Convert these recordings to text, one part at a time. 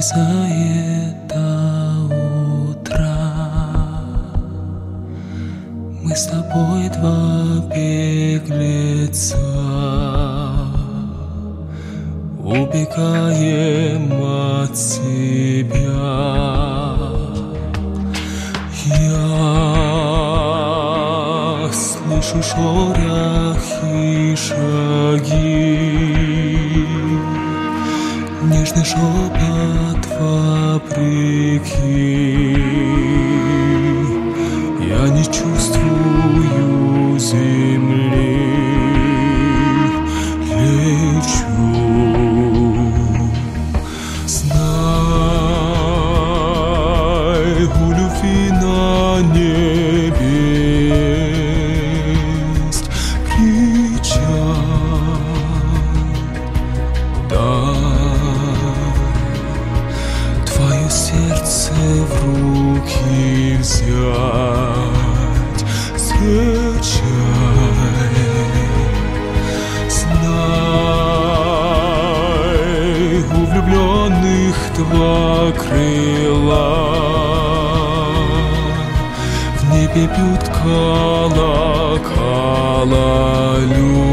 за это утро Мы с тобой два беглеца. Убегаем от себя. Я слышу шорохи шаги Нежный шепот вопреки. Я не чувствую земли в руки взять Скачай Знай, у влюбленных два крыла В небе бьют колокола любовь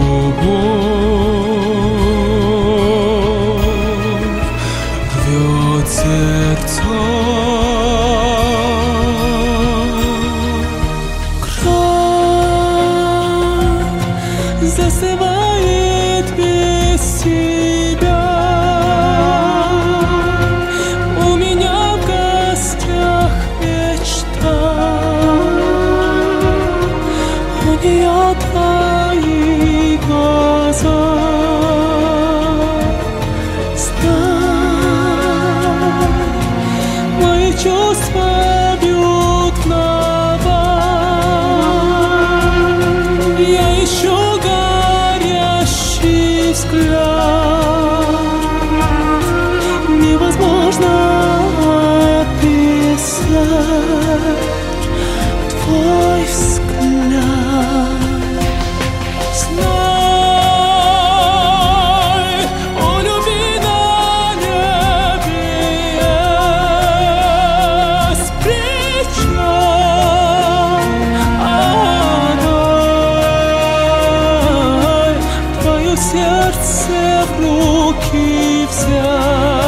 сердце в руки взять.